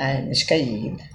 مش جيد